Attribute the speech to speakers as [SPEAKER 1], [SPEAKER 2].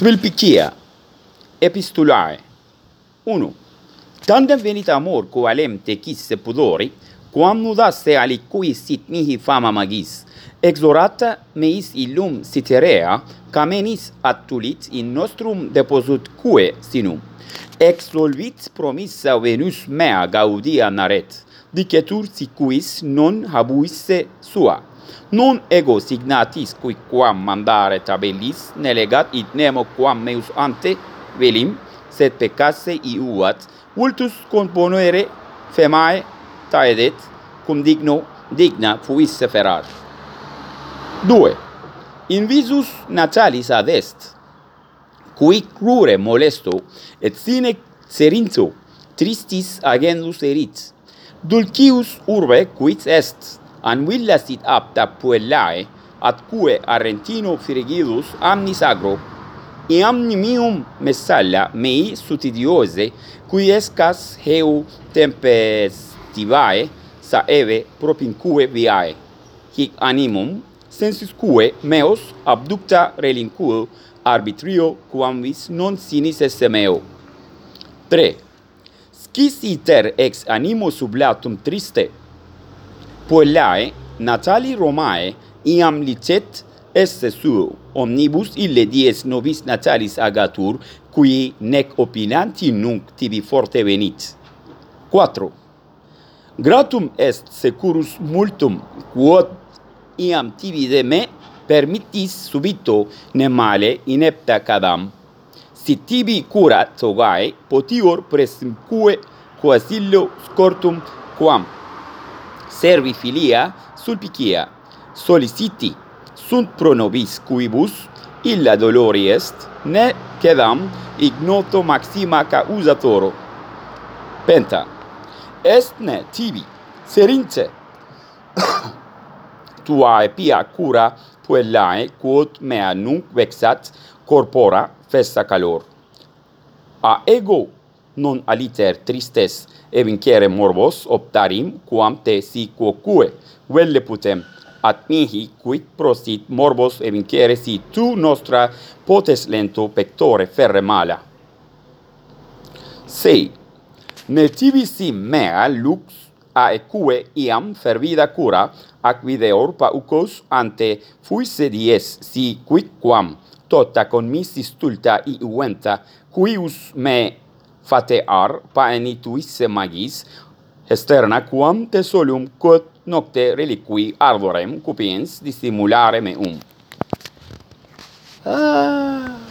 [SPEAKER 1] Svilpicia Epistulae 1. Tandem venit amor qualem alem quisse pudori, quam nudasse aliqui sit mihi fama magis, exorata meis illum siterea, camenis attulit in nostrum deposut quae sinum. Exolvit promissa Venus mea gaudia naret, dicetur sicuis non habuisse sua. Nun ego signatis qui quam mandare tabellis, ne legat id nemo quam meus ante velim, sed peccasse iuat, vultus componere femae taedet, cum digno digna fuisse ferar. 2. Invisus natalis ad est, qui crure molesto, et sine cerinto, tristis agendus erit, dulcius urbe quid est, anvilla sit apta puellae, atque Arrentino Firigilus amnis agro, e amnimium messalla mei sutidiose, cui escas heu tempestivae, saeve propinque viae. Hic animum, sensisque meos abducta relinquo arbitrio quamvis non sinis esse meo. 3. Scis iter ex animo sublatum triste, Puellae, natali Romae, iam licet esse suo omnibus ille dies nobis natalis agatur, qui nec opinanti nunc tibi forte venit. 4. Gratum est securus multum, quod iam tibi de me permittis subito ne male inepta cadam. Si tibi curat sogae, potior presimque quasillo scortum quam servi filia sulpicia soliciti sunt pro nobis quibus illa dolori est ne quedam ignoto maxima causatoro penta. Est ne tibi serince. Tua pia cura puellae quod mea nunc vexat corpora festa calor. A ego non aliter tristes evincere morbos optarim quam te si quoque velle putem at mihi quid prosit morbos evincere si tu nostra potes lento pectore ferre mala. 6. Netivi si mea lux a eque iam fervida cura ac videor paucos ante fuisse dies si quid quam tota con missis tulta uenta cuius me fate ar paenituisse magis, esterna quam te solum quod nocte reliqui arborem cupiens dissimulare meum. Ah!